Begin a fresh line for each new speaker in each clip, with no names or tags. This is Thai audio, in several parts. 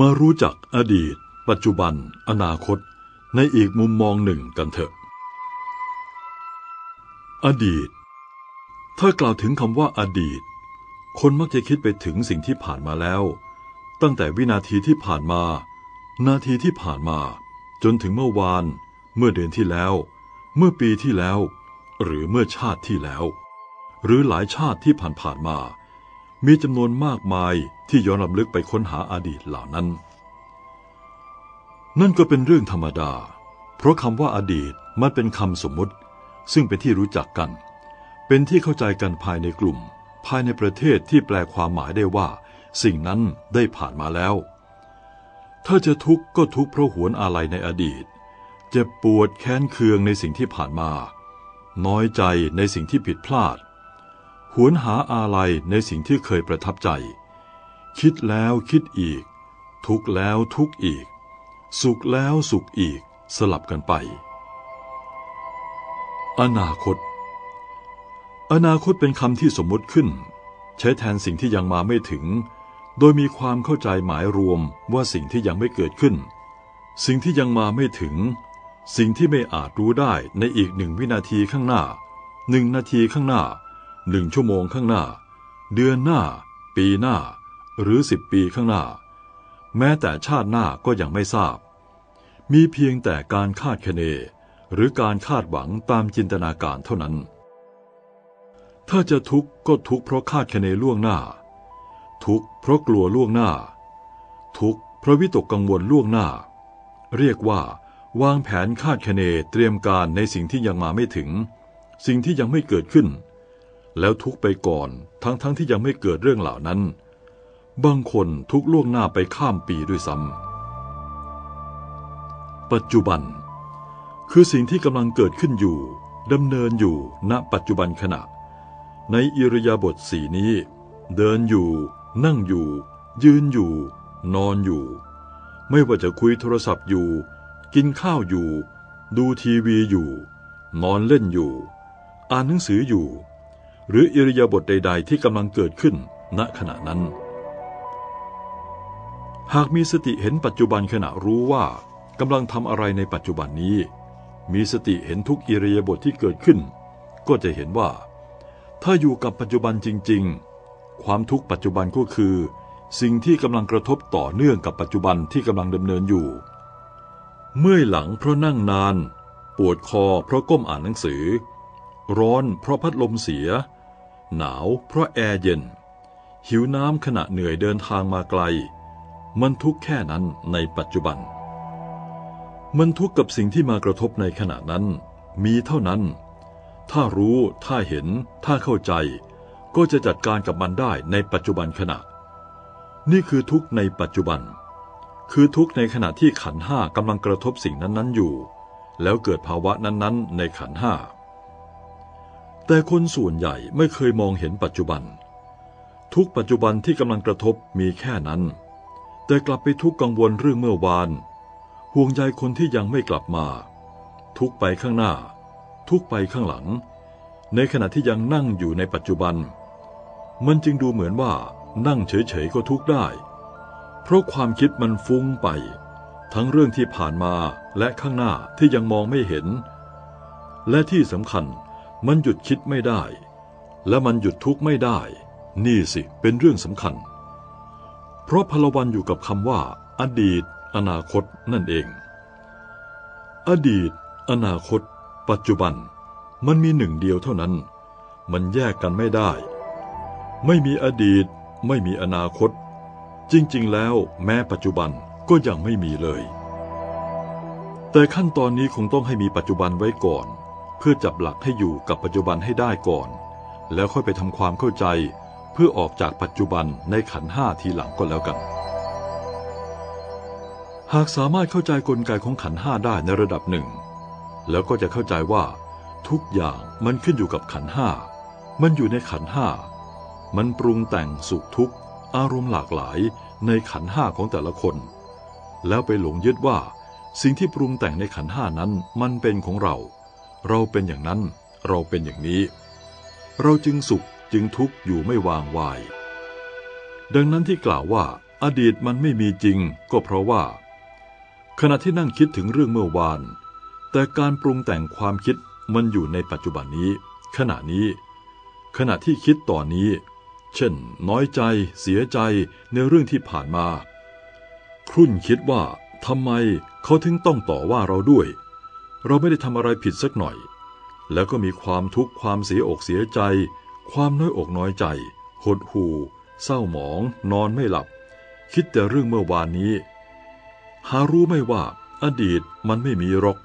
มารู้จักอดีต ปัจจุบัน อนาคต ในอีกมุมมองหนึ่งกันเถอะ อดีต ถ้ากล่าวถึงคำว่าอดีต คนมักจะคิดไปถึงสิ่งที่ผ่านมาแล้ว ตั้งแต่วินาทีที่ผ่านมา นาทีที่ผ่านมา จนถึงเมื่อวาน เมื่อเดือนที่แล้ว เมื่อปีที่แล้ว หรือเมื่อชาติที่แล้ว หรือหลายชาติที่ผ่านๆมามี มีจำนวนมากมายที่ย้อนลำลึกไปค้นหาอดีตเหล่านั้น นั่นก็เป็นเรื่องธรรมดา เพราะคำว่าอดีตมันเป็นคำสมมุติ ซึ่งเป็นที่รู้จักกัน เป็นที่เข้าใจกันภายในกลุ่ม ภายในประเทศที่แปลความหมายได้ว่า สิ่งนั้นได้ผ่านมาแล้ว ถ้าจะทุกข์ก็ทุกข์เพราะหวนอาลัยในอดีต เจ็บปวดแค้นเคืองในสิ่งที่ผ่านมา น้อยใจในสิ่งที่ผิดพลาด หวนหาอาลัยในสิ่งที่เคยประทับใจ คิดแล้วคิดอีก ทุกแล้วทุกอีก สุขแล้วสุขอีกสลับกันไป อนาคต อนาคตเป็นคำที่สมมติขึ้น ใช้แทนสิ่งที่ยังมาไม่ถึง โดยมีความเข้าใจหมายรวมว่าสิ่งที่ยังไม่เกิดขึ้น สิ่งที่ยังมาไม่ถึง สิ่งที่ไม่อาจรู้ได้ในอีกหนึ่งวินาทีข้างหน้าหนึ่งนาทีข้างหน้า หนึ่งชั่วโมงข้างหน้า เดือนหน้า ปีหน้า หรือสิบปีข้างหน้า แม้แต่ชาติหน้าก็ยังไม่ทราบ มีเพียงแต่การคาดคะเน หรือการคาดหวังตามจินตนาการเท่านั้น ถ้าจะทุกข์ก็ทุกข์เพราะคาดคะเนล่วงหน้า ทุกข์เพราะกลัวล่วงหน้า ทุกข์เพราะวิตกกังวลล่วงหน้า เรียกว่าวางแผนคาดคะเนเตรียมการในสิ่งที่ยังมาไม่ถึง สิ่งที่ยังไม่เกิดขึ้น แล้วทุกไปก่อน ทั้งๆทที่ยังไม่เกิดเรื่องเหล่านั้น บางคนทุกล่วงหน้าไปข้ามปีด้วยซ้ำปัจจุบัน คือสิ่งที่กำลังเกิดขึ้นอยู่ดำเนินอยู่ณปัจจุบันขณะ ในอิริยาบถสีนี้ เดินอยู่ นั่งอยู่ ยืนอยู่ นอนอยู่ ไม่ว่าจะคุยโทรศัพท์อยู่ กินข้าวอยู่ ดูทีวีอยู่ นอนเล่นอยู่ อ่านหนังสืออยู่ หรืออิริยาบถใด ๆ ที่กำลังเกิดขึ้น ณขณะนั้น หากมีสติเห็นปัจจุบันขณะรู้ว่ากำลังทำอะไรในปัจจุบันนี้ มีสติเห็นทุกอิริยาบถทที่เกิดขึ้น ก็จะเห็นว่า ถ้าอยู่กับปัจจุบันจริง ๆ ความทุกข์ปัจจุบันก็คือ สิ่งที่กำลังกระทบต่อเนื่องกับปัจจุบันที่กำลังดำเนินอยู่ เมื่อยหลังเพราะนั่งนาน ปวดคอเพราะก้มอ่านหนังสือ ร้อนเพราะพัดลมเสีย หนาว เพราะแอร์เย็น หิวน้ำขณะเหนื่อยเดินทางมาไกล มันทุกข์แค่นั้นในปัจจุบัน มันทุกข์กับสิ่งที่มากระทบในขณะนั้น มีเท่านั้น ถ้ารู้ ถ้าเห็น ถ้าเข้าใจ ก็จะจัดการกับมันได้ในปัจจุบันขณะ นี่คือทุกข์ในปัจจุบัน คือทุกข์ในขณะที่ขันห้ากำลังกระทบสิ่งนั้นๆอยู่ แล้วเกิดภาวะนั้นๆ ในขันห้า แต่คนส่วนใหญ่ไม่เคยมองเห็นปัจจุบัน ทุกปัจจุบันที่กำลังกระทบมีแค่นั้น แต่กลับไปทุกกังวลเรื่องเมื่อวาน ห่วงใยคนที่ยังไม่กลับมา ทุกไปข้างหน้า ทุกไปข้างหลัง ในขณะที่ยังนั่งอยู่ในปัจจุบัน มันจึงดูเหมือนว่านั่งเฉยๆก็ทุกได้ เพราะความคิดมันฟุ้งไป ทั้งเรื่องที่ผ่านมาและข้างหน้าที่ยังมองไม่เห็น และที่สำคัญ มันหยุดคิดไม่ได้ และมันหยุดทุกข์ไม่ได้ นี่สิเป็นเรื่องสำคัญ เพราะพลวันอยู่กับคำว่า อดีต อนาคตนั่นเอง อดีต อนาคต ปัจจุบัน มันมีหนึ่งเดียวเท่านั้น มันแยกกันไม่ได้ ไม่มีอดีต ไม่มีอนาคต จริง ๆ แล้วแม้ปัจจุบันก็ยังไม่มีเลย แต่ขั้นตอนนี้คงต้องให้มีปัจจุบันไว้ก่อน พื่อจับหลักให้อยู่กับปัจจุบันให้ได้ก่อน แล้วค่อยไปทำความเข้าใจ เพื่อออกจากปัจจุบันในขันห้าทีหลังก็แล้วกัน หากสามารถเข้าใจกลไกของขันห้าได้ในระดับหนึ่ง แล้วก็จะเข้าใจว่า ทุกอย่างมันขึ้นอยู่กับขันห้ามันอยู่ในขันห้ามันปรุงแต่งสุขทุกข์ อารมณ์หลากหลายในขันห้าของแต่ละคน แล้วไปหลงยึดว่า สิ่งที่ปรุงแต่งในขันห้านั้นมันเป็นของเรา เราเป็นอย่างนั้น เราเป็นอย่างนี้ เราจึงสุขจึงทุกข์อยู่ไม่วางวาย ดังนั้นที่กล่าวว่าอดีตมันไม่มีจริงก็เพราะว่า ขณะที่นั่งคิดถึงเรื่องเมื่อวาน แต่การปรุงแต่งความคิดมันอยู่ในปัจจุบันนี้ ขณะนี้ ขณะที่คิดต่อนนี้ เช่น น้อยใจ เสียใจในเรื่องที่ผ่านมา ครุ่นคิดว่าทำไมเขาถึงต้องต่อว่าเราด้วย เราไม่ได้ทำอะไรผิดสักหน่อย แล้วก็มีความทุกข์ความเสียอกเสียใจ ความน้อยอกน้อยใจ หดหู่ เศร้าหมอง นอนไม่หลับ คิดแต่เรื่องเมื่อวานนี้ หารู้ไม่ว่า อดีตมันไม่มีหรอก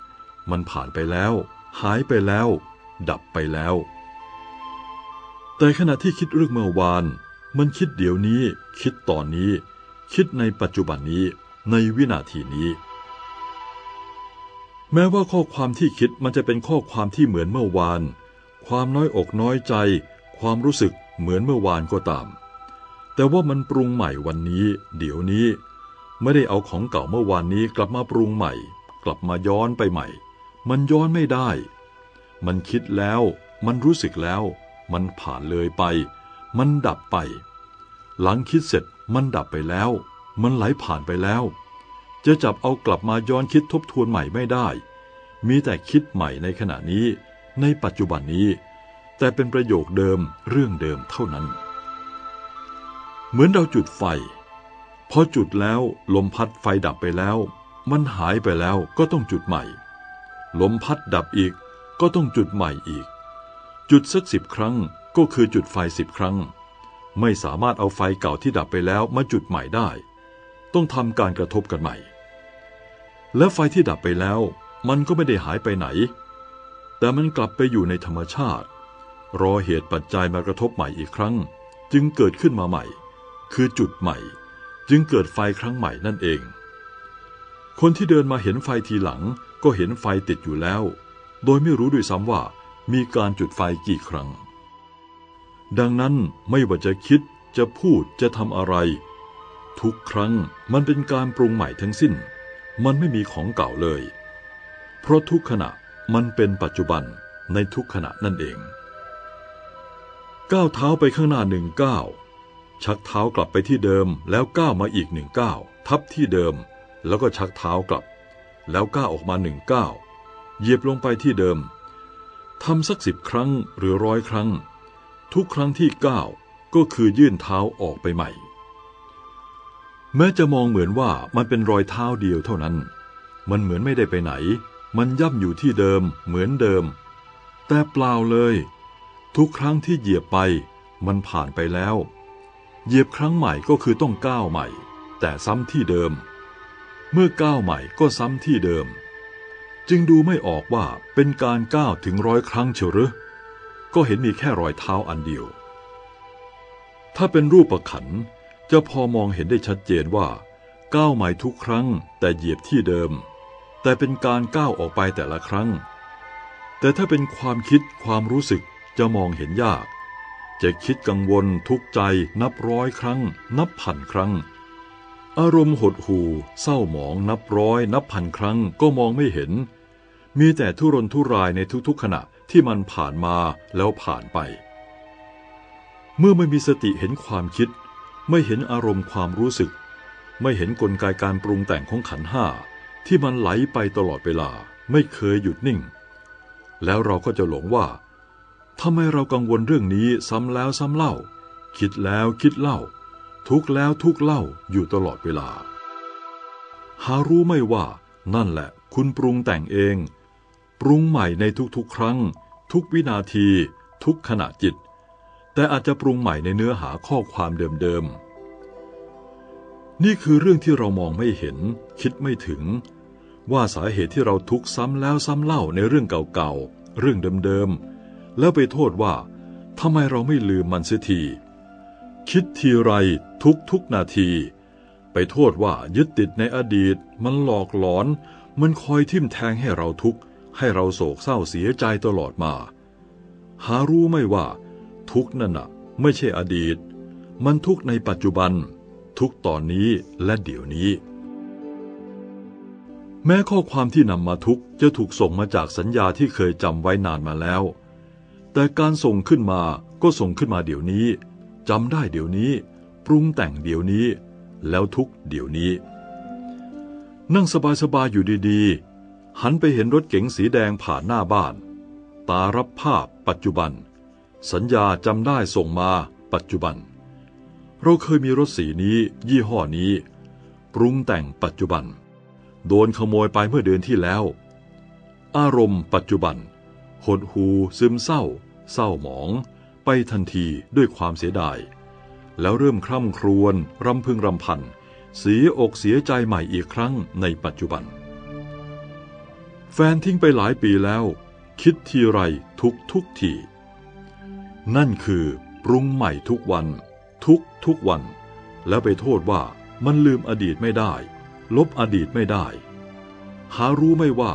มันผ่านไปแล้ว หายไปแล้ว ดับไปแล้ว แต่ขณะที่คิดเรื่องเมื่อวาน มันคิดเดี๋ยวนี้ คิดตอนนี้ คิดในปัจจุบันนี้ ในวินาทีนี้ แม้ว่าข้อความที่คิดมันจะเป็นข้อความที่เหมือนเมื่อวาน ความน้อยอกน้อยใจ ความรู้สึกเหมือนเมื่อวานก็ตาม แต่ว่ามันปรุงใหม่วันนี้ เดี๋ยวนี้ ไม่ได้เอาของเก่าเมื่อวานนี้กลับมาปรุงใหม่ กลับมาย้อนไปใหม่ มันย้อนไม่ได้ มันคิดแล้ว มันรู้สึกแล้ว มันผ่านเลยไป มันดับไป หลังคิดเสร็จมันดับไปแล้ว มันไหลผ่านไปแล้ว จะจับเอากลับมาย้อนคิดทบทวนใหม่ไม่ได้ มีแต่คิดใหม่ในขณะนี้ ในปัจจุบันนี้ แต่เป็นประโยคเดิมเรื่องเดิมเท่านั้น เหมือนเราจุดไฟ พอจุดแล้วลมพัดไฟดับไปแล้ว มันหายไปแล้วก็ต้องจุดใหม่ ลมพัดดับอีกก็ต้องจุดใหม่อีก จุดสักสิบครั้งก็คือจุดไฟสิบครั้ง ไม่สามารถเอาไฟเก่าที่ดับไปแล้วมาจุดใหม่ได้ ต้องทำการกระทบกันใหม่ และไฟที่ดับไปแล้ว มันก็ไม่ได้หายไปไหน แต่มันกลับไปอยู่ในธรรมชาติ รอเหตุปัจจัยมากระทบใหม่อีกครั้ง จึงเกิดขึ้นมาใหม่ คือจุดใหม่ จึงเกิดไฟครั้งใหม่นั่นเอง คนที่เดินมาเห็นไฟทีหลังก็เห็นไฟติดอยู่แล้ว โดยไม่รู้ด้วยซ้ำว่ามีการจุดไฟกี่ครั้ง ดังนั้นไม่ว่าจะคิดจะพูดจะทำอะไร ทุกครั้งมันเป็นการปรุงใหม่ทั้งสิ้น มันไม่มีของเก่าเลย เพราะทุกขณะมันเป็นปัจจุบันในทุกขณะนั่นเอง ก้าวเท้าไปข้างหน้าหนึ่งก้าวชักเท้ากลับไปที่เดิมแล้วก้าวมาอีกหนึ่งก้าวทับที่เดิม แล้วก็ชักเท้ากลับ แล้วก้าวออกมาหนึ่งก้าวเหยียบลงไปที่เดิมทำสักสิบครั้งหรือร้อยครั้ง ทุกครั้งที่ก้าวก็คือยื่นเท้าออกไปใหม่ แม้จะมองเหมือนว่ามันเป็นรอยเท้าเดียวเท่านั้น มันเหมือนไม่ได้ไปไหน มันย่ำอยู่ที่เดิมเหมือนเดิม แต่เปล่าเลย ทุกครั้งที่เหยียบไป มันผ่านไปแล้ว เหยียบครั้งใหม่ก็คือต้องก้าวใหม่ แต่ซ้ำที่เดิม เมื่อก้าวใหม่ก็ซ้ำที่เดิม จึงดูไม่ออกว่าเป็นการก้าวถึงร้อยครั้งเฉหรือก็เห็นมีแค่รอยเท้าอันเดียว ถ้าเป็นรูปประขัน จะพอมองเห็นได้ชัดเจนว่า ก้าวใหม่ทุกครั้งแต่เหยียบที่เดิม แต่เป็นการก้าวออกไปแต่ละครั้ง แต่ถ้าเป็นความคิดความรู้สึกจะมองเห็นยาก จะคิดกังวลทุกใจนับร้อยครั้ง นับพันครั้ง อารมณ์หดหู่เศร้าหมองนับร้อยนับพันครั้งก็มองไม่เห็น มีแต่ทุรนทุรายในทุกๆขณะที่มันผ่านมาแล้วผ่านไป เมื่อไม่มีสติเห็นความคิด ไม่เห็นอารมณ์ความรู้สึก ไม่เห็นกลไกการปรุงแต่งของขันห้าที่มันไหลไปตลอดเวลาไม่เคยหยุดนิ่ง แล้วเราก็จะหลงว่าทำไมเรากังวลเรื่องนี้ซ้ำแล้วซ้ำเล่า คิดแล้วคิดเล่า ทุกแล้วทุกเล่าอยู่ตลอดเวลา หารู้ไม่ว่า นั่นแหละคุณปรุงแต่งเอง ปรุงใหม่ในทุกๆครั้ง ทุกวินาที ทุกขณะจิต แต่อาจจะปรุงใหม่ในเนื้อหาข้อความเดิมๆ นี่คือเรื่องที่เรามองไม่เห็น คิดไม่ถึง ว่าสาเหตุที่เราทุกข์ซ้ำแล้วซ้ำเล่าในเรื่องเก่าๆ เรื่องเดิมๆ แล้วไปโทษว่าทำไมเราไม่ลืมมันเสียที คิดทีไรทุกทุกนาที ไปโทษว่ายึดติดในอดีต มันหลอกหลอน มันคอยทิ่มแทงให้เราทุกข์ให้เราโศกเศร้าเสียใจตลอดมา หารู้ไม่ว่า ทุกนั่นน่ะไม่ใช่อดีต มันทุกในปัจจุบัน ทุกตอนนี้และเดี๋ยวนี้ แม้ข้อความที่นำมาทุกจะถูกส่งมาจากสัญญาที่เคยจำไว้นานมาแล้ว แต่การส่งขึ้นมาก็ส่งขึ้นมาเดี๋ยวนี้จำได้เดี๋ยวนี้ ปรุงแต่งเดี๋ยวนี้ แล้วทุกเดี๋ยวนี้ นั่งสบายๆอยู่ดีๆ หันไปเห็นรถเก๋งสีแดงผ่านหน้าบ้าน ตารับภาพปัจจุบัน สัญญาจำได้ส่งมาปัจจุบัน เราเคยมีรถสีนี้ ยี่ห้อนี้ ปรุงแต่งปัจจุบัน โดนขโมยไปเมื่อเดือนที่แล้ว อารมณ์ปัจจุบัน หดหูซึมเศร้า เศร้าหมอง ไปทันทีด้วยความเสียดาย แล้วเริ่มคร่ำครวญรำพึงรำพันเสียอกเสียใจใหม่อีกครั้งในปัจจุบัน แฟนทิ้งไปหลายปีแล้ว คิดทีไรทุกทุกที นั่นคือปรุงใหม่ทุกวัน ทุกทุกวัน แล้วไปโทษว่ามันลืมอดีตไม่ได้ ลบอดีตไม่ได้ หารู้ไม่ว่า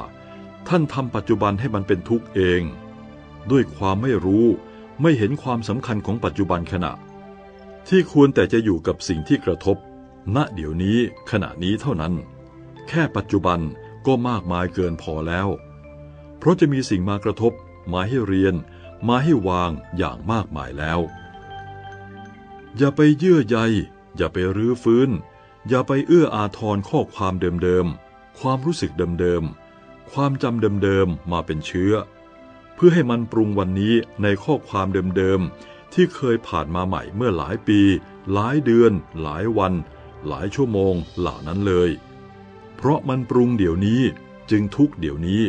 ท่านทำปัจจุบันให้มันเป็นทุกข์เอง ด้วยความไม่รู้ไม่เห็นความสำคัญของปัจจุบันขณะ ที่ควรแต่จะอยู่กับสิ่งที่กระทบ ณเดี๋ยวนี้ขณะนี้เท่านั้น แค่ปัจจุบันก็มากมายเกินพอแล้ว เพราะจะมีสิ่งมากระทบ มาให้เรียน มาให้วางอย่างมากมายแล้ว อย่าไปเยื่อใย อย่าไปรื้อฟื้น อย่าไปเอื้ออาทรข้อความเดิมๆ ความรู้สึกเดิมๆ ความจำเดิมๆ มาเป็นเชื้อ เพื่อให้มันปรุงวันนี้ในข้อความเดิมๆ ที่เคยผ่านมาใหม่เมื่อหลายปี หลายเดือน หลายวัน หลายชั่วโมงเหล่านั้นเลย เพราะมันปรุงเดี๋ยวนี้จึงทุกเดี๋ยวนี้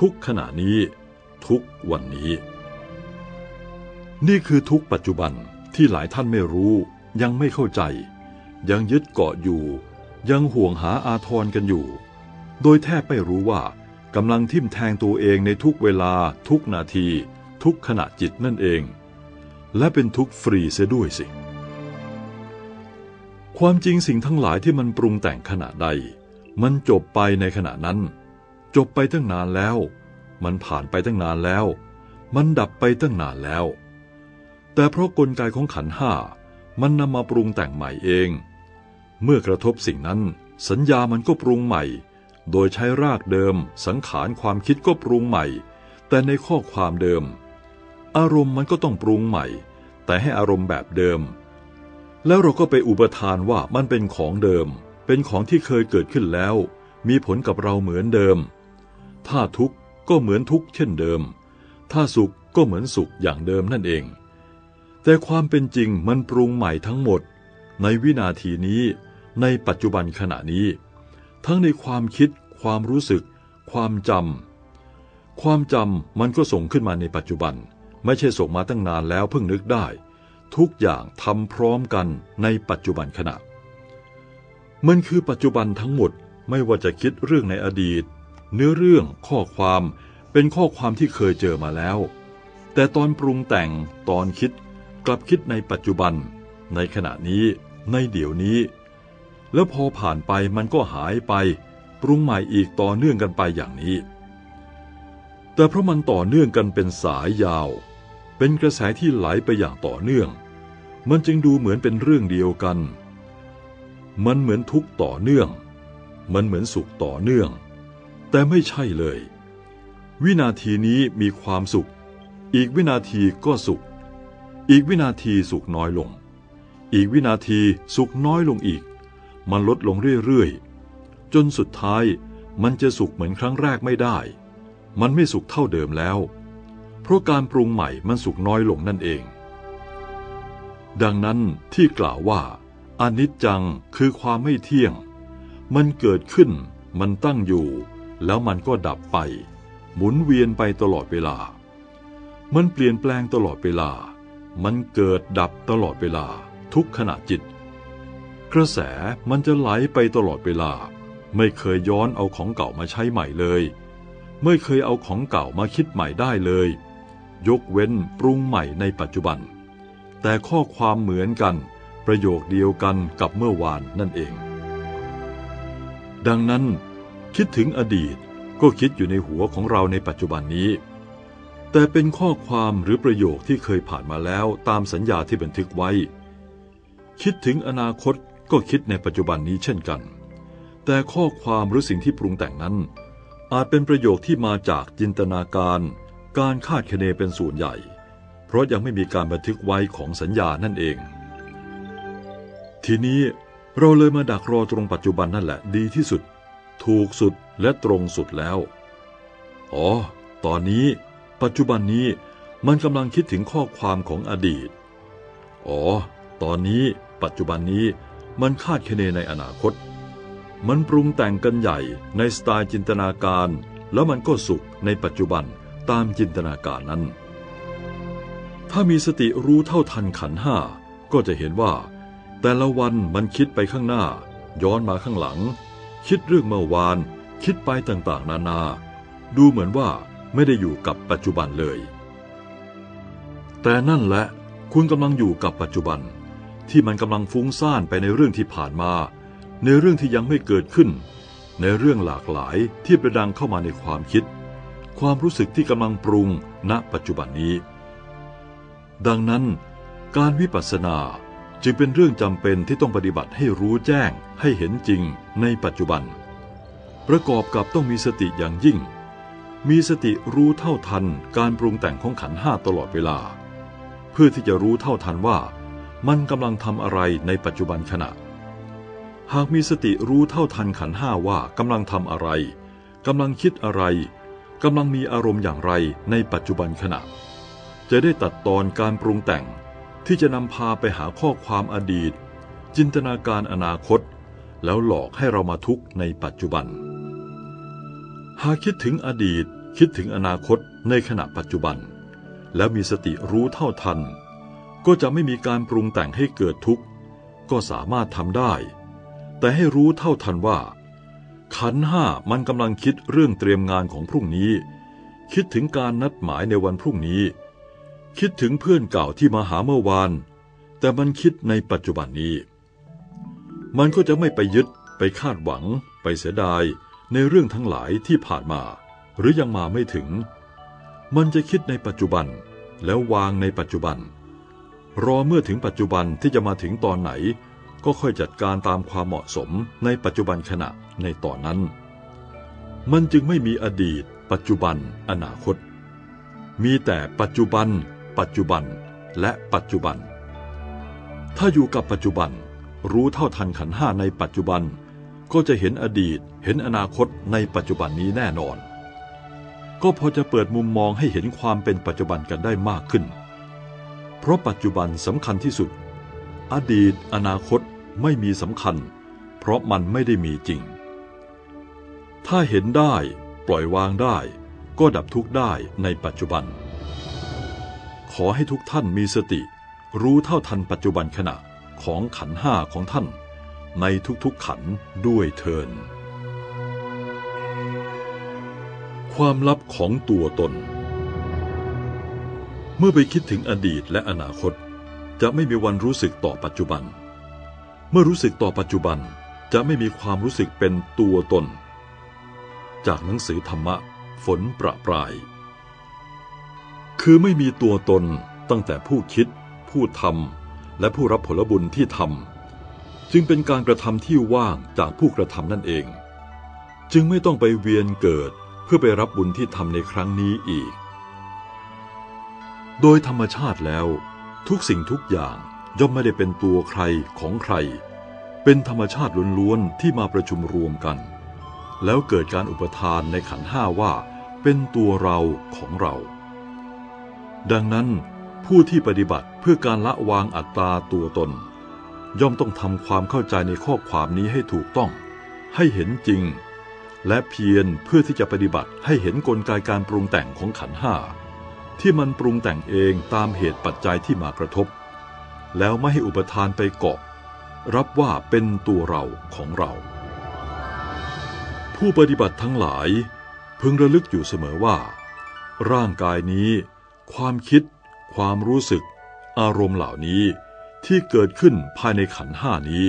ทุกขณะนี้ ทุกวันนี้ นี่คือทุกปัจจุบันที่หลายท่านไม่รู้ ยังไม่เข้าใจ ยังยึดเกาะอยู่ ยังห่วงหาอาทรกันอยู่ โดยแทบไม่รู้ว่ากำลังทิ่มแทงตัวเองในทุกเวลาทุกนาที ทุกขณะจิตนั่นเอง และเป็นทุกฟรีเสียด้วยสิ ความจริงสิ่งทั้งหลายที่มันปรุงแต่งขณะใด มันจบไปในขณะนั้น จบไปตั้งนานแล้ว มันผ่านไปตั้งนานแล้ว มันดับไปตั้งนานแล้ว แต่เพราะกลไกของขันห้ามันนำมาปรุงแต่งใหม่เอง เมื่อกระทบสิ่งนั้น สัญญามันก็ปรุงใหม่ โดยใช้รากเดิม สังขารความคิดก็ปรุงใหม่ แต่ในข้อความเดิม อารมณ์มันก็ต้องปรุงใหม่ แต่ให้อารมณ์แบบเดิม แล้วเราก็ไปอุปทานว่ามันเป็นของเดิม เป็นของที่เคยเกิดขึ้นแล้ว มีผลกับเราเหมือนเดิม ถ้าทุกข์ก็เหมือนทุกข์เช่นเดิม ถ้าสุขก็เหมือนสุขอย่างเดิมนั่นเอง แต่ความเป็นจริงมันปรุงใหม่ทั้งหมด ในวินาทีนี้ในปัจจุบันขณะนี้ ทั้งในความคิด ความรู้สึก ความจำความจำมันก็ส่งขึ้นมาในปัจจุบัน ไม่ใช่ส่งมาตั้งนานแล้วเพิ่งนึกได้ ทุกอย่างทำพร้อมกันในปัจจุบันขณะ มันคือปัจจุบันทั้งหมดไม่ว่าจะคิดเรื่องในอดีต เนื้อเรื่องข้อความเป็นข้อความที่เคยเจอมาแล้ว แต่ตอนปรุงแต่งตอนคิด ลับคิดในปัจจุบัน ในขณะนี้ ในเดี๋ยวนี้ แล้วพอผ่านไปมันก็หายไป ปรุงใหม่อีกต่อเนื่องกันไปอย่างนี้ แต่เพราะมันต่อเนื่องกันเป็นสายยาว เป็นกระแสที่ไหลไปอย่างต่อเนื่อง มันจึงดูเหมือนเป็นเรื่องเดียวกัน มันเหมือนทุกต่อเนื่อง มันเหมือนสุขต่อเนื่อง แต่ไม่ใช่เลย วินาทีนี้มีความสุข อีกวินาทีก็สุข อีกวินาทีสุขน้อยลง อีกวินาทีสุขน้อยลงอีก มันลดลงเรื่อยๆ จนสุดท้ายมันจะสุขเหมือนครั้งแรกไม่ได้ มันไม่สุขเท่าเดิมแล้ว เพราะการปรุงใหม่มันสุขน้อยลงนั่นเอง ดังนั้นที่กล่าวว่าอนิจจังคือความไม่เที่ยง มันเกิดขึ้น มันตั้งอยู่ แล้วมันก็ดับไป หมุนเวียนไปตลอดเวลา มันเปลี่ยนแปลงตลอดเวลา มันเกิดดับตลอดเวลาทุกขณะจิต กระแสมันจะไหลไปตลอดเวลา ไม่เคยย้อนเอาของเก่ามาใช้ใหม่เลย ไม่เคยเอาของเก่ามาคิดใหม่ได้เลย ยกเว้นปรุงใหม่ในปัจจุบัน แต่ข้อความเหมือนกัน ประโยคเดียวกันกับเมื่อวานนั่นเอง ดังนั้น คิดถึงอดีตก็คิดอยู่ในหัวของเราในปัจจุบันนี้ แต่เป็นข้อความหรือประโยคที่เคยผ่านมาแล้วตามสัญญาที่บันทึกไว้ คิดถึงอนาคตก็คิดในปัจจุบันนี้เช่นกัน แต่ข้อความหรือสิ่งที่ปรุงแต่งนั้น อาจเป็นประโยคที่มาจากจินตนาการ การคาดคะเนเป็นส่วนใหญ่ เพราะยังไม่มีการบันทึกไว้ของสัญญานั่นเอง ทีนี้เราเลยมาดักรอตรงปัจจุบันนั่นแหละดีที่สุด ถูกสุดและตรงสุดแล้ว อ๋อ ตอนนี้ ปัจจุบันนี้มันกำลังคิดถึงข้อความของอดีต อ๋อ ตอนนี้ปัจจุบันนี้มันคาดคะเนในอนาคต มันปรุงแต่งกันใหญ่ในสไตล์จินตนาการ แล้วมันก็สุขในปัจจุบันตามจินตนาการนั้น ถ้ามีสติรู้เท่าทันขันห้าก็จะเห็นว่า แต่ละวันมันคิดไปข้างหน้า ย้อนมาข้างหลัง คิดเรื่องเมื่อวาน คิดไปต่างๆ นานา ดูเหมือนว่า ไม่ได้อยู่กับปัจจุบันเลย แต่นั่นแหละคุณกำลังอยู่กับปัจจุบัน ที่มันกำลังฟุ้งซ่านไปในเรื่องที่ผ่านมา ในเรื่องที่ยังไม่เกิดขึ้น ในเรื่องหลากหลายที่ประดังเข้ามาในความคิด ความรู้สึกที่กำลังปรุงณปัจจุบันนี้ ดังนั้น การวิปัสสนาจึงเป็นเรื่องจำเป็นที่ต้องปฏิบัติให้รู้แจ้งให้เห็นจริงในปัจจุบัน ประกอบกับต้องมีสติอย่างยิ่ง มีสติรู้เท่าทันการปรุงแต่งของขันห้าตลอดเวลา เพื่อที่จะรู้เท่าทันว่า มันกำลังทำอะไรในปัจจุบันขณะ หากมีสติรู้เท่าทันขันห้าว่ากำลังทำอะไรกำลังคิดอะไรกำลังมีอารมณ์อย่างไรในปัจจุบันขณะ จะได้ตัดตอนการปรุงแต่งที่จะนำพาไปหาข้อความอดีต จินตนาการอนาคต แล้วหลอกให้เรามาทุกข์ในปัจจุบัน หากคิดถึงอดีตคิดถึงอนาคตในขณะปัจจุบัน แล้วมีสติรู้เท่าทัน ก็จะไม่มีการปรุงแต่งให้เกิดทุกข์ ก็สามารถทำได้ แต่ให้รู้เท่าทันว่า ขันห้ามันกำลังคิดเรื่องเตรียมงานของพรุ่งนี้ คิดถึงการนัดหมายในวันพรุ่งนี้ คิดถึงเพื่อนเก่าที่มาหาเมื่อวาน แต่มันคิดในปัจจุบันนี้ มันก็จะไม่ไปยึดไปคาดหวัง ไปเสียดาย ในเรื่องทั้งหลายที่ผ่านมา หรือยังมาไม่ถึง มันจะคิดในปัจจุบันแล้ววางในปัจจุบัน รอเมื่อถึงปัจจุบันที่จะมาถึงตอนไหน ก็ค่อยจัดการตามความเหมาะสมในปัจจุบันขณะในตอนนั้น มันจึงไม่มีอดีต ปัจจุบัน อนาคต มีแต่ปัจจุบัน ปัจจุบัน และปัจจุบัน ถ้าอยู่กับปัจจุบัน รู้เท่าทันขันห้าในปัจจุบัน ก็จะเห็นอดีตเห็นอนาคตในปัจจุบันนี้แน่นอน ก็พอจะเปิดมุมมองให้เห็นความเป็นปัจจุบันกันได้มากขึ้น เพราะปัจจุบันสำคัญที่สุด อดีต อนาคตไม่มีสำคัญ เพราะมันไม่ได้มีจริง ถ้าเห็นได้ ปล่อยวางได้ ก็ดับทุกข์ได้ในปัจจุบัน ขอให้ทุกท่านมีสติ รู้เท่าทันปัจจุบันขณะของขันห้าของท่าน ในทุกๆขันด้วยเทิน ความลับของตัวตน เมื่อไปคิดถึงอดีตและอนาคต จะไม่มีวันรู้สึกต่อปัจจุบัน เมื่อรู้สึกต่อปัจจุบันจะไม่มีความรู้สึกเป็นตัวตน จากหนังสือธรรมะฝนประปราย คือไม่มีตัวตนตั้งแต่ผู้คิด ผู้ทำและผู้รับผลบุญที่ทำ จึงเป็นการกระทำที่ว่างจากผู้กระทำนั่นเอง จึงไม่ต้องไปเวียนเกิดเพื่อไปรับบุญที่ทำในครั้งนี้อีก โดยธรรมชาติแล้ว ทุกสิ่งทุกอย่างย่อมไม่ได้เป็นตัวใครของใคร เป็นธรรมชาติล้วนๆที่มาประชุมรวมกัน แล้วเกิดการอุปทานในขันห้าว่า เป็นตัวเราของเรา ดังนั้นผู้ที่ปฏิบัติเพื่อการละวางอัตตาตัวตน ย่อมต้องทำความเข้าใจในข้อความนี้ให้ถูกต้อง ให้เห็นจริง และเพียรเพื่อที่จะปฏิบัติให้เห็นกลไกการปรุงแต่งของขันห้าที่มันปรุงแต่งเองตามเหตุปัจจัยที่มากระทบ แล้วไม่ให้อุปทานไปเกาะ รับว่าเป็นตัวเราของเรา ผู้ปฏิบัติทั้งหลาย พึงระลึกอยู่เสมอว่า ร่างกายนี้ ความคิด ความรู้สึก อารมณ์เหล่านี้ ที่เกิดขึ้นภายในขันห้านี้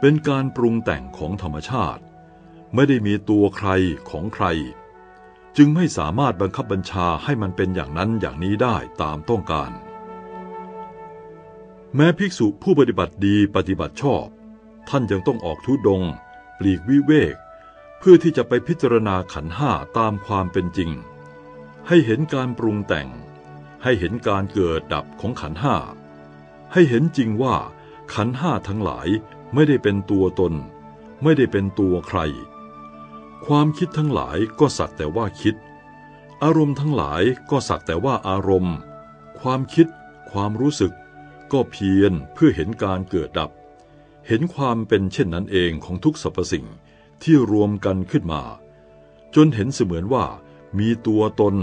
เป็นการปรุงแต่งของธรรมชาติ ไม่ได้มีตัวใครของใคร จึงไม่สามารถบังคับบัญชาให้มันเป็นอย่างนั้นอย่างนี้ได้ตามต้องการ แม้ภิกษุผู้ปฏิบัติดีปฏิบัติชอบ ท่านยังต้องออกทุดง ปลีกวิเวก เพื่อที่จะไปพิจารณาขันห้าตามความเป็นจริง ให้เห็นการปรุงแต่ง ให้เห็นการเกิดดับของขันห้า ให้เห็นจริงว่าขันห้าทั้งหลายไม่ได้เป็นตัวตน ไม่ได้เป็นตัวใคร ความคิดทั้งหลายก็สักแต่ว่าคิด อารมณ์ทั้งหลายก็สักแต่ว่าอารมณ์ ความคิด ความรู้สึก ก็เพียรเพื่อเห็นการเกิดดับ เห็นความเป็นเช่นนั้นเองของทุกสรรพสิ่งที่รวมกันขึ้นมา จนเห็นเสมือนว่า มีตัวตน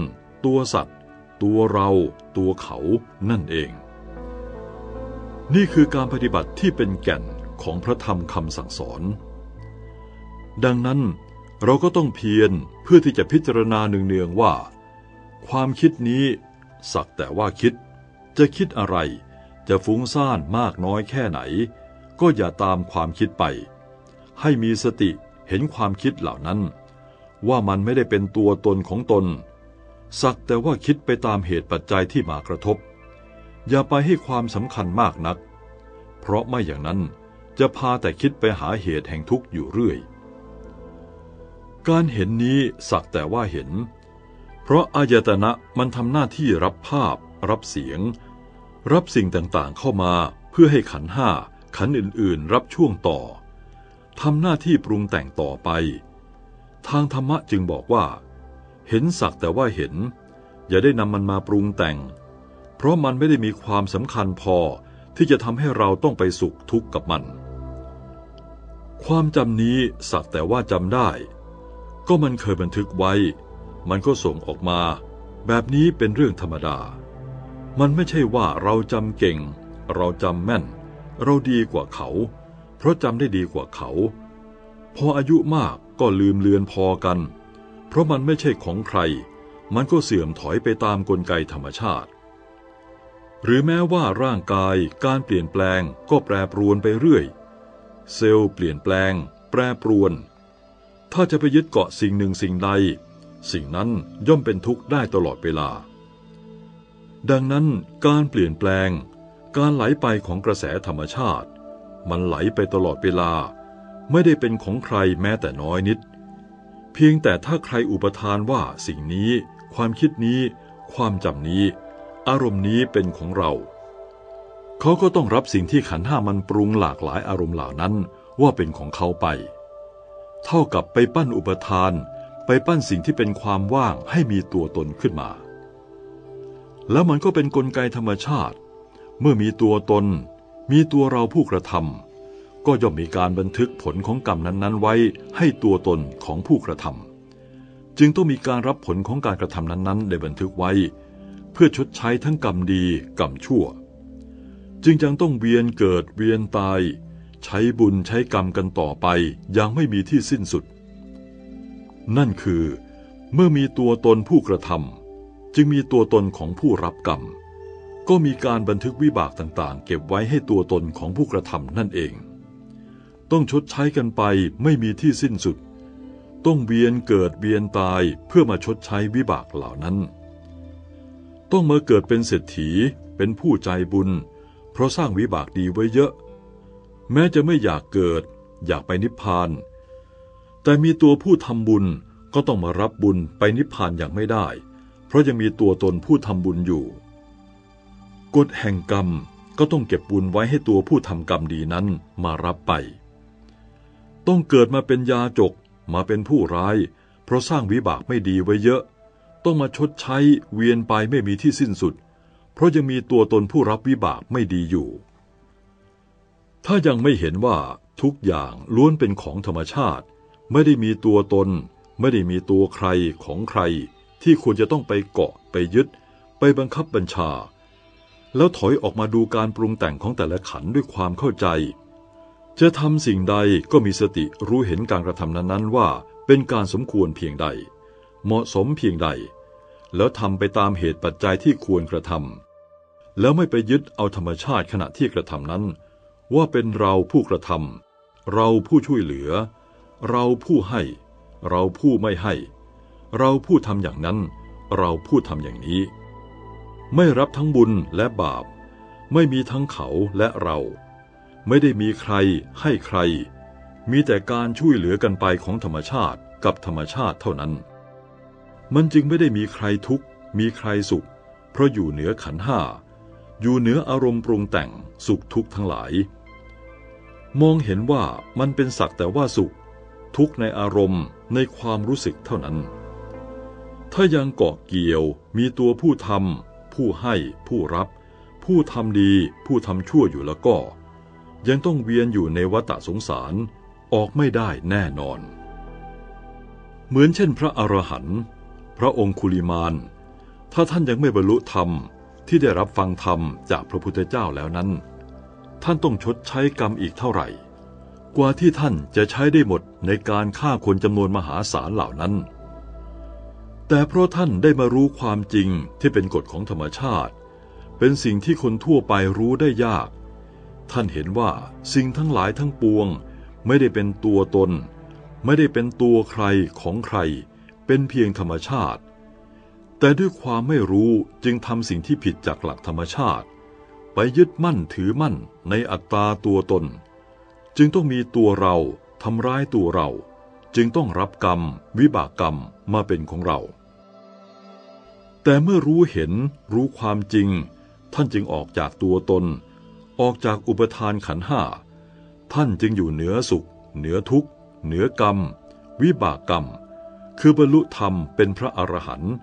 ตัวสัตว์ ตัวเรา ตัวเขานั่นเอง นี่คือการปฏิบัติที่เป็นแก่นของพระธรรมคำสั่งสอน ดังนั้นเราก็ต้องเพียรเพื่อที่จะพิจารณาเนืองๆว่า ความคิดนี้สักแต่ว่าคิด จะคิดอะไร จะฟุ้งซ่านมากน้อยแค่ไหน ก็อย่าตามความคิดไป ให้มีสติเห็นความคิดเหล่านั้น ว่ามันไม่ได้เป็นตัวตนของตน สักแต่ว่าคิดไปตามเหตุปัจจัยที่มากระทบ อย่าไปให้ความสำคัญมากนัก เพราะไม่อย่างนั้นจะพาแต่คิดไปหาเหตุแห่งทุกข์อยู่เรื่อย การเห็นนี้สักแต่ว่าเห็น เพราะอายตนะมันทำหน้าที่รับภาพ รับเสียง รับสิ่งต่างๆเข้ามาเพื่อให้ขันห้าขันอื่นๆ รับช่วงต่อทำหน้าที่ปรุงแต่งต่อไป ทางธรรมะจึงบอกว่า เห็นสักแต่ว่าเห็น อย่าได้นำมันมาปรุงแต่ง เพราะมันไม่ได้มีความสำคัญพอที่จะทำให้เราต้องไปสุขทุกข์กับมัน ความจำนี้สักแต่ว่าจำได้ ก็มันเคยบันทึกไว้ มันก็ส่งออกมา แบบนี้เป็นเรื่องธรรมดา มันไม่ใช่ว่าเราจำเก่ง เราจำแม่น เราดีกว่าเขา เพราะจำได้ดีกว่าเขา พออายุมากก็ลืมเลือนพอกัน เพราะมันไม่ใช่ของใคร มันก็เสื่อมถอยไปตามกลไกธรรมชาติ หรือแม้ว่าร่างกายการเปลี่ยนแปลงก็แปรปรวนไปเรื่อย เซลล์เปลี่ยนแปลง แปรปรวน ถ้าจะไปยึดเกาะสิ่งหนึ่งสิ่งใด สิ่งนั้นย่อมเป็นทุกข์ได้ตลอดเวลา ดังนั้นการเปลี่ยนแปลง การไหลไปของกระแสธรรมชาติ มันไหลไปตลอดเวลา ไม่ได้เป็นของใครแม้แต่น้อยนิด เพียงแต่ถ้าใครอุปทานว่าสิ่งนี้ ความคิดนี้ ความจำนี้ อารมณ์นี้เป็นของเรา เขาก็ต้องรับสิ่งที่ขันห้ามันปรุงหลากหลายอารมณ์เหล่านั้นว่าเป็นของเขาไป เท่ากับไปปั้นอุปทาน ไปปั้นสิ่งที่เป็นความว่างให้มีตัวตนขึ้นมา แล้วมันก็เป็นนกลไกธรรมชาติ เมื่อมีตัวตน มีตัวเราผู้กระทำก็ย่อมมีการบันทึกผลของกรรมนั้นๆ ไว้ให้ตัวตนของผู้กระทำจึงต้องมีการรับผลของการกระทำนั้นๆ ได้บันทึกไว้ เพื่อชดใช้ทั้งกรรมดีกรรมชั่ว จึงยังต้องเวียนเกิดเวียนตาย ใช้บุญใช้กรรมกันต่อไปอย่างไม่มีที่สิ้นสุด นั่นคือ เมื่อมีตัวตนผู้กระทำจึงมีตัวตนของผู้รับกรรม ก็มีการบันทึกวิบากต่างๆ เก็บไว้ให้ตัวตนของผู้กระทำนั่นเอง ต้องชดใช้กันไปไม่มีที่สิ้นสุด ต้องเวียนเกิดเวียนตายเพื่อมาชดใช้วิบากเหล่านั้น ต้องมาเกิดเป็นเศรษฐีเป็นผู้ใจบุญ เพราะสร้างวิบากดีไว้เยอะ แม้จะไม่อยากเกิด อยากไปนิพพาน แต่มีตัวผู้ทำบุญก็ต้องมารับบุญไปนิพพานอย่างไม่ได้ เพราะยังมีตัวตนผู้ทำบุญอยู่ กฎแห่งกรรมก็ต้องเก็บบุญไว้ให้ตัวผู้ทำกรรมดีนั้นมารับไป ต้องเกิดมาเป็นยาจกมาเป็นผู้ร้าย เพราะสร้างวิบากไม่ดีไว้เยอะ ต้องมาชดใช้เวียนไปไม่มีที่สิ้นสุด เพราะยังมีตัวตนผู้รับวิบากไม่ดีอยู่ ถ้ายังไม่เห็นว่าทุกอย่างล้วนเป็นของธรรมชาติ ไม่ได้มีตัวตน ไม่ได้มีตัวใครของใคร ที่ควรจะต้องไปเกาะไปยึด ไปบังคับบัญชา แล้วถอยออกมาดูการปรุงแต่งของแต่ละขันด้วยความเข้าใจ จะทำสิ่งใดก็มีสติรู้เห็นการกระทำนั้นๆว่าเป็นการสมควรเพียงใด เหมาะสมเพียงใด แล้วทำไปตามเหตุปัจจัยที่ควรกระทำแล้วไม่ไปยึดเอาธรรมชาติขณะที่กระทำนั้น ว่าเป็นเราผู้กระทำเราผู้ช่วยเหลือ เราผู้ให้ เราผู้ไม่ให้ เราผู้ทำอย่างนั้น เราผู้ทำอย่างนี้ ไม่รับทั้งบุญและบาป ไม่มีทั้งเขาและเรา ไม่ได้มีใครให้ใคร มีแต่การช่วยเหลือกันไปของธรรมชาติกับธรรมชาติเท่านั้น มันจึงไม่ได้มีใครทุกข์มีใครสุข เพราะอยู่เหนือขันห้า อยู่เหนืออารมณ์ปรุงแต่งสุขทุกข์ทั้งหลาย มองเห็นว่ามันเป็นสักแต่ว่าสุข ทุกข์ในอารมณ์ในความรู้สึกเท่านั้น ถ้ายังเกาะเกี่ยวมีตัวผู้ทำผู้ให้ผู้รับ ผู้ทำดีผู้ทำชั่วอยู่แล้วก็ ยังต้องเวียนอยู่ในวัฏสงสารออกไม่ได้แน่นอน เหมือนเช่นพระอรหันต์ พระองค์คุลิมาน ถ้าท่านยังไม่บรรลุธรรมที่ได้รับฟังธรรมจากพระพุทธเจ้าแล้วนั้น ท่านต้องชดใช้กรรมอีกเท่าไหร่ กว่าที่ท่านจะใช้ได้หมดในการฆ่าคนจำนวนมหาศาลเหล่านั้น แต่เพราะท่านได้มารู้ความจริงที่เป็นกฎของธรรมชาติ เป็นสิ่งที่คนทั่วไปรู้ได้ยาก ท่านเห็นว่าสิ่งทั้งหลายทั้งปวง ไม่ได้เป็นตัวตน ไม่ได้เป็นตัวใครของใคร เป็นเพียงธรรมชาติ แต่ด้วยความไม่รู้จึงทำสิ่งที่ผิดจากหลักธรรมชาติ ไปยึดมั่นถือมั่นในอัตตาตัวตน จึงต้องมีตัวเราทำร้ายตัวเรา จึงต้องรับกรรม วิบากกรรมมาเป็นของเรา แต่เมื่อรู้เห็นรู้ความจริง ท่านจึงออกจากตัวตน ออกจากอุปทานขันห้าท่านจึงอยู่เหนือสุข เหนือทุกข์ เหนือกรรม วิบากกรรม คือบรรลุธรรมเป็นพระอรหันต์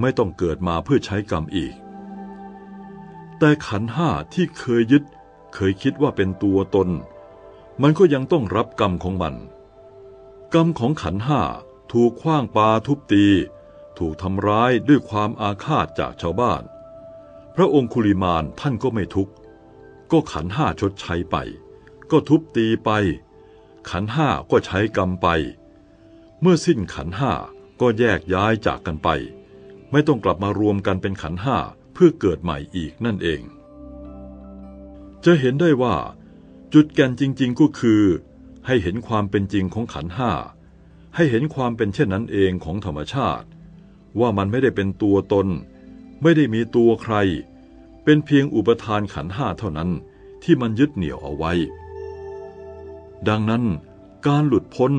ไม่ต้องเกิดมาเพื่อใช้กรรมอีก แต่ขันห้าที่เคยยึดเคยคิดว่าเป็นตัวตน มันก็ยังต้องรับกรรมของมัน กรรมของขันห้าถูกคว้างปาทุบตี ถูกทำร้ายด้วยความอาฆาตจากชาวบ้าน พระองคุลิมานท่านก็ไม่ทุกข์ ก็ขันห้าชดใช้ไป ก็ทุบตีไป ขันห้าก็ใช้กรรมไป เมื่อสิ้นขันห้าก็แยกย้ายจากกันไป ไม่ต้องกลับมารวมกันเป็นขันห้าเพื่อเกิดใหม่อีกนั่นเอง จะเห็นได้ว่า จุดแก่นจริง ๆก็คือ ให้เห็นความเป็นจริงของขันห้าให้เห็นความเป็นเช่นนั้นเองของธรรมชาติ ว่ามันไม่ได้เป็นตัวตน ไม่ได้มีตัวใคร เป็นเพียงอุปทานขันห้าเท่านั้นที่มันยึดเหนี่ยวเอาไว้ ดังนั้นการหลุดพ้น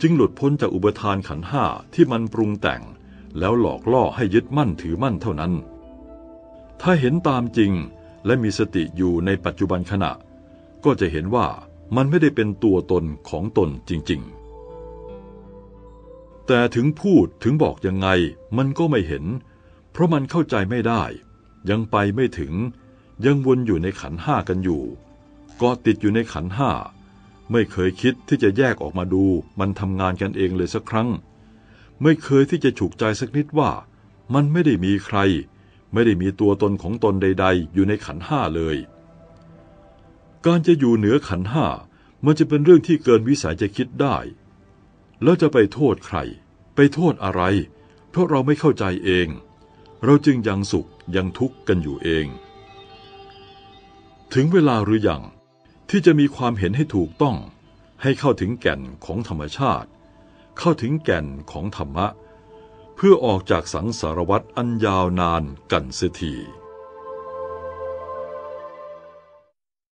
จึงหลุดพ้นจากอุปทานขันห้าที่มันปรุงแต่ง แล้วหลอกล่อให้ยึดมั่นถือมั่นเท่านั้น ถ้าเห็นตามจริงและมีสติอยู่ในปัจจุบันขณะ ก็จะเห็นว่ามันไม่ได้เป็นตัวตนของตนจริง ๆ แต่ถึงพูดถึงบอกยังไงมันก็ไม่เห็น เพราะมันเข้าใจไม่ได้ ยังไปไม่ถึง ยังวนอยู่ในขันห้ากันอยู่ ก็ติดอยู่ในขันห้า ไม่เคยคิดที่จะแยกออกมาดูมันทำงานกันเองเลยสักครั้ง ไม่เคยที่จะฉุกใจสักนิดว่า มันไม่ได้มีใคร ไม่ได้มีตัวตนของตนใด ๆ อยู่ในขันห้าเลย การจะอยู่เหนือขันห้ามันจะเป็นเรื่องที่เกินวิสัยจะคิดได้ แล้วจะไปโทษใคร ไปโทษอะไร เพราะเราไม่เข้าใจเอง เราจึงยังสุขยังทุกข์กันอยู่เอง ถึงเวลาหรือยัง ที่จะมีความเห็นให้ถูกต้อง ให้เข้าถึงแก่นของธรรมชาติ เข้าถึงแก่นของธรรมะ เพื่อออกจากสังสารวัฏอันยาวนานกันเสียที